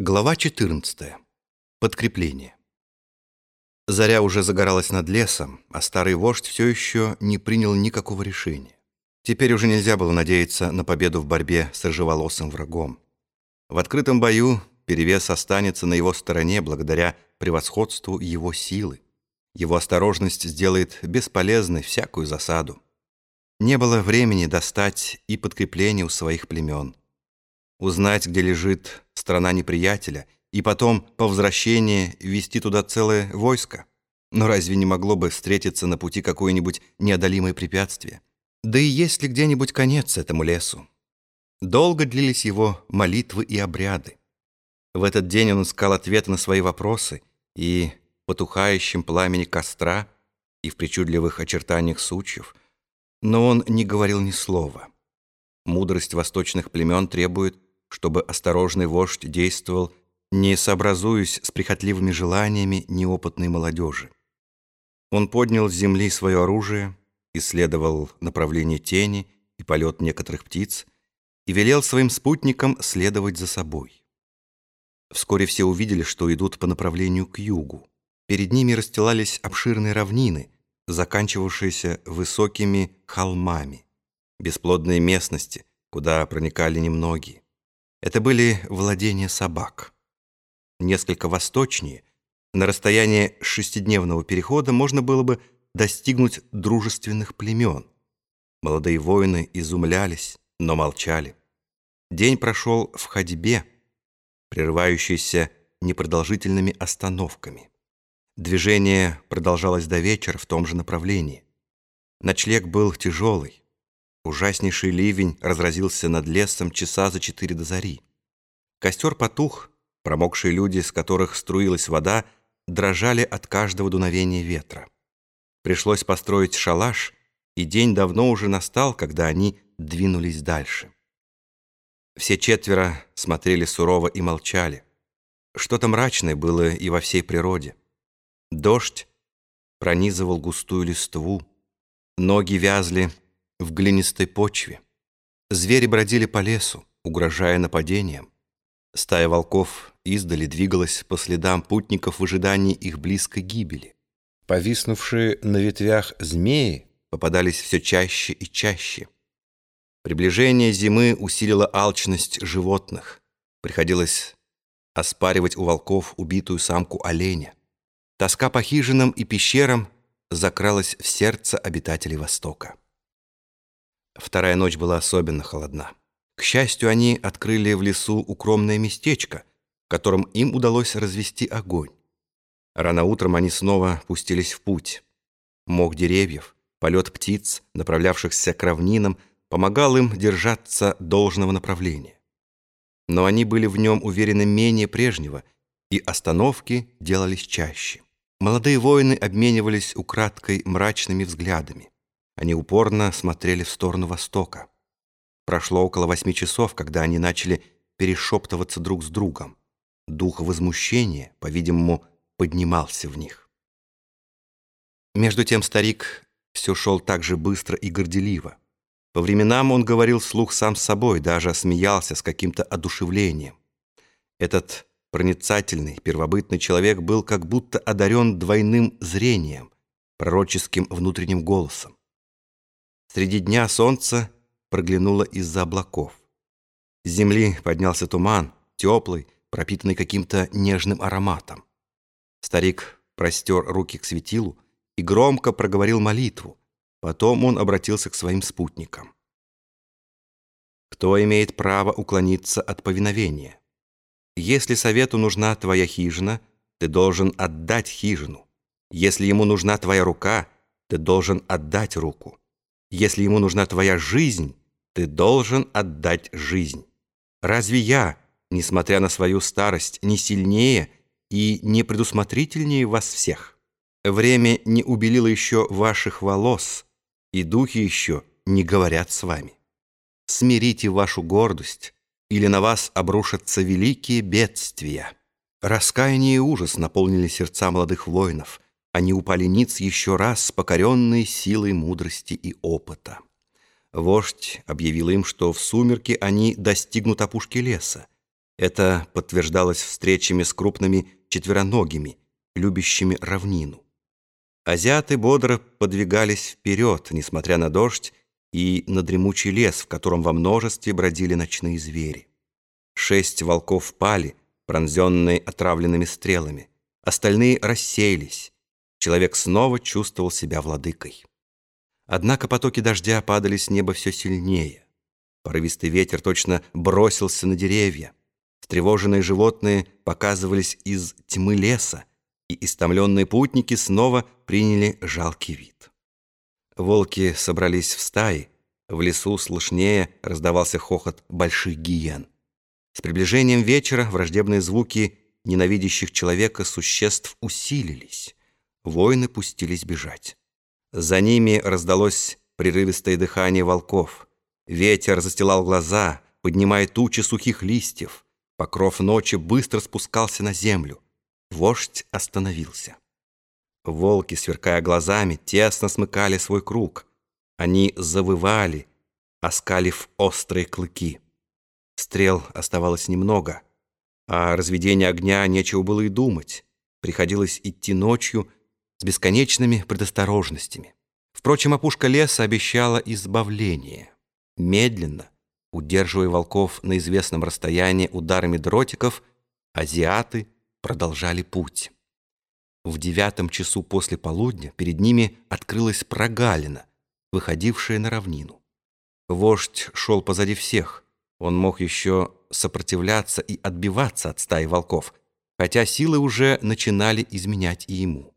Глава 14. Подкрепление. Заря уже загоралась над лесом, а старый вождь все еще не принял никакого решения. Теперь уже нельзя было надеяться на победу в борьбе с рыжеволосым врагом. В открытом бою перевес останется на его стороне благодаря превосходству его силы. Его осторожность сделает бесполезной всякую засаду. Не было времени достать и подкрепление у своих племен. Узнать, где лежит страна неприятеля, и потом, по возвращении, вести туда целое войско. Но разве не могло бы встретиться на пути какое-нибудь неодолимое препятствие? Да и есть ли где-нибудь конец этому лесу? Долго длились его молитвы и обряды. В этот день он искал ответы на свои вопросы, и в потухающем пламени костра, и в причудливых очертаниях сучьев, но он не говорил ни слова. Мудрость восточных племен требует, чтобы осторожный вождь действовал, не сообразуясь с прихотливыми желаниями неопытной молодежи. Он поднял с земли свое оружие, исследовал направление тени и полет некоторых птиц и велел своим спутникам следовать за собой. Вскоре все увидели, что идут по направлению к югу. Перед ними расстилались обширные равнины, заканчивавшиеся высокими холмами, бесплодные местности, куда проникали немногие. Это были владения собак. Несколько восточнее, на расстоянии шестидневного перехода можно было бы достигнуть дружественных племен. Молодые воины изумлялись, но молчали. День прошел в ходьбе, прерывающейся непродолжительными остановками. Движение продолжалось до вечера в том же направлении. Ночлег был тяжелый. Ужаснейший ливень разразился над лесом часа за четыре до зари. Костер потух, промокшие люди, с которых струилась вода, дрожали от каждого дуновения ветра. Пришлось построить шалаш, и день давно уже настал, когда они двинулись дальше. Все четверо смотрели сурово и молчали. Что-то мрачное было и во всей природе. Дождь пронизывал густую листву, ноги вязли в глинистой почве. Звери бродили по лесу, угрожая нападением. Стая волков издали двигалась по следам путников в ожидании их близкой гибели. Повиснувшие на ветвях змеи попадались все чаще и чаще. Приближение зимы усилило алчность животных. Приходилось оспаривать у волков убитую самку оленя. Тоска по хижинам и пещерам закралась в сердце обитателей Востока. Вторая ночь была особенно холодна. К счастью, они открыли в лесу укромное местечко, в котором им удалось развести огонь. Рано утром они снова пустились в путь. Мох деревьев, полет птиц, направлявшихся к равнинам, помогал им держаться должного направления. Но они были в нем уверены менее прежнего, и остановки делались чаще. Молодые воины обменивались украдкой мрачными взглядами. Они упорно смотрели в сторону востока. Прошло около восьми часов, когда они начали перешептываться друг с другом. Дух возмущения, по-видимому, поднимался в них. Между тем старик все шел так же быстро и горделиво. По временам он говорил вслух сам с собой, даже смеялся с каким-то одушевлением. Этот проницательный, первобытный человек был как будто одарен двойным зрением, пророческим внутренним голосом. Среди дня солнце проглянуло из-за облаков. С земли поднялся туман, теплый, пропитанный каким-то нежным ароматом. Старик простер руки к светилу и громко проговорил молитву. Потом он обратился к своим спутникам. «Кто имеет право уклониться от повиновения? Если совету нужна твоя хижина, ты должен отдать хижину. Если ему нужна твоя рука, ты должен отдать руку. Если ему нужна твоя жизнь, ты должен отдать жизнь. Разве я, несмотря на свою старость, не сильнее и не предусмотрительнее вас всех? Время не убелило еще ваших волос, и духи еще не говорят с вами. Смирите вашу гордость, или на вас обрушатся великие бедствия. Раскаяние и ужас наполнили сердца молодых воинов. Они упали ниц еще раз, покоренные силой мудрости и опыта. Вождь объявил им, что в сумерки они достигнут опушки леса. Это подтверждалось встречами с крупными четвероногими, любящими равнину. Азиаты бодро подвигались вперед, несмотря на дождь и на дремучий лес, в котором во множестве бродили ночные звери. Шесть волков пали, пронзенные отравленными стрелами. Остальные рассеялись. Человек снова чувствовал себя владыкой. Однако потоки дождя падали с неба все сильнее. Порывистый ветер точно бросился на деревья. Встревоженные животные показывались из тьмы леса, и истомленные путники снова приняли жалкий вид. Волки собрались в стаи, в лесу слышнее раздавался хохот больших гиен. С приближением вечера враждебные звуки ненавидящих человека существ усилились. Воины пустились бежать. За ними раздалось прерывистое дыхание волков. Ветер застилал глаза, поднимая тучи сухих листьев. Покров ночи быстро спускался на землю. Вождь остановился. Волки, сверкая глазами, тесно смыкали свой круг. Они завывали, оскалив острые клыки. Стрел оставалось немного, а разведение огня нечего было и думать. Приходилось идти ночью бесконечными предосторожностями. Впрочем, опушка леса обещала избавление. Медленно, удерживая волков на известном расстоянии ударами дротиков, азиаты продолжали путь. В девятом часу после полудня перед ними открылась прогалина, выходившая на равнину. Вождь шел позади всех. Он мог еще сопротивляться и отбиваться от стаи волков, хотя силы уже начинали изменять и ему.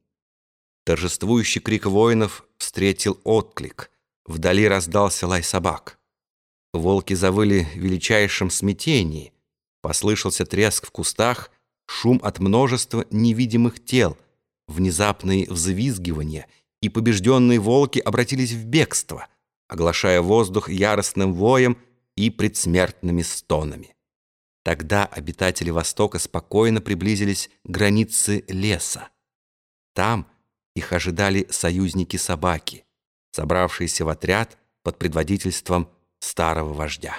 Торжествующий крик воинов встретил отклик. Вдали раздался лай собак. Волки завыли в величайшем смятении. Послышался треск в кустах, шум от множества невидимых тел, внезапные взвизгивания, и побежденные волки обратились в бегство, оглашая воздух яростным воем и предсмертными стонами. Тогда обитатели Востока спокойно приблизились к границе леса. Там их ожидали союзники-собаки, собравшиеся в отряд под предводительством старого вождя.